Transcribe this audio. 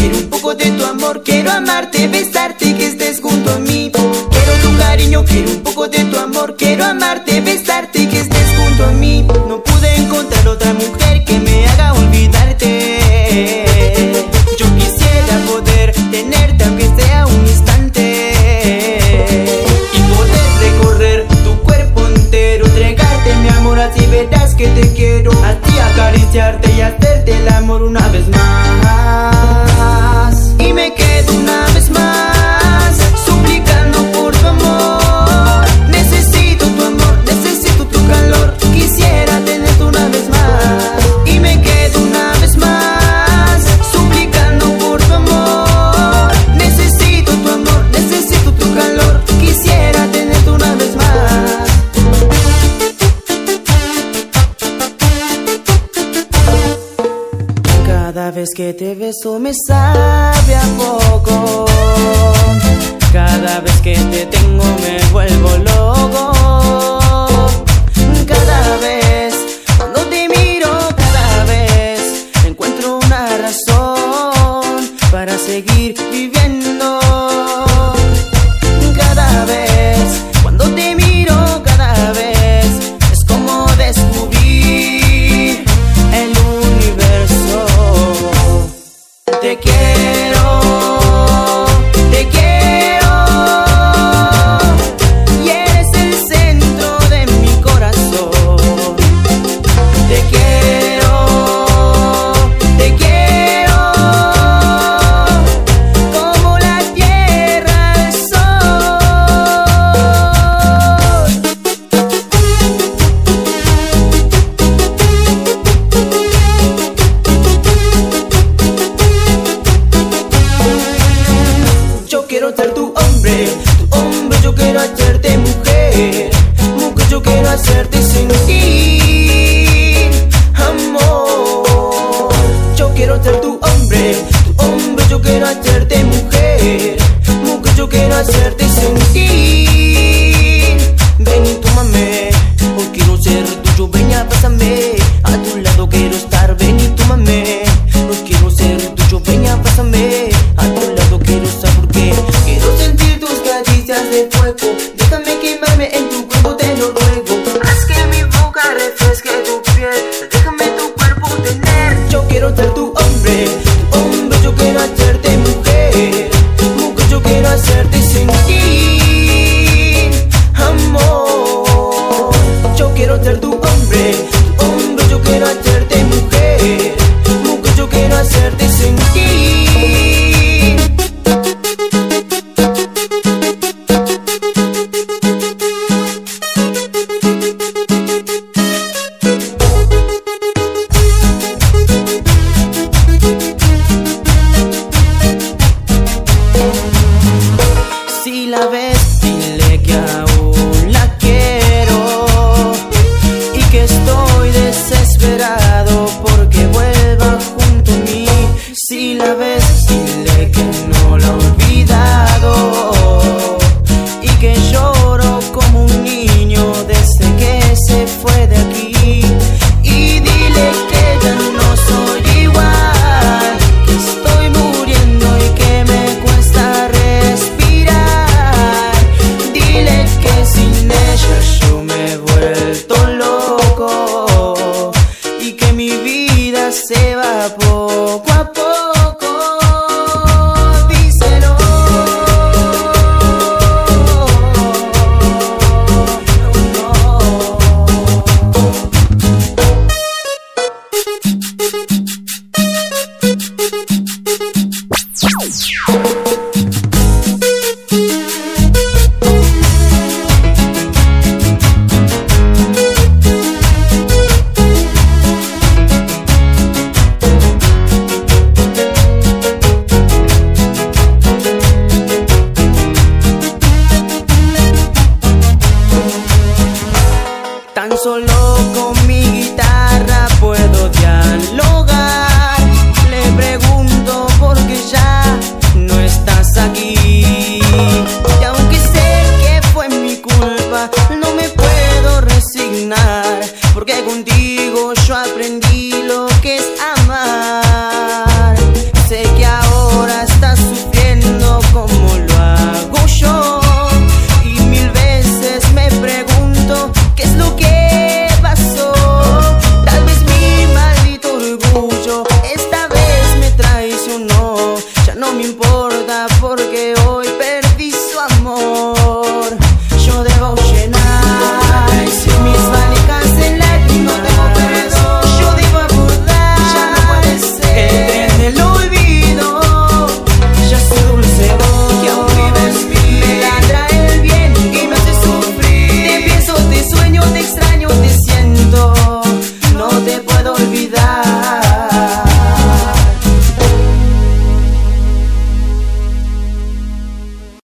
Quiero un poco de tu amor, quiero amarte, besarte, que estés junto a mí. Quiero tu cariño, quiero un poco de tu amor, quiero amarte. vez que te beso me sabe a poco. Cada vez que te tengo me vuelvo loco. Cada vez cuando te miro, cada vez encuentro una razón para seguir viviendo. verte sentir amor. Yo quiero ser tu hombre, tu hombre, yo quiero hacerte mujer, mujer, yo quiero hacerte. me importa porque hoy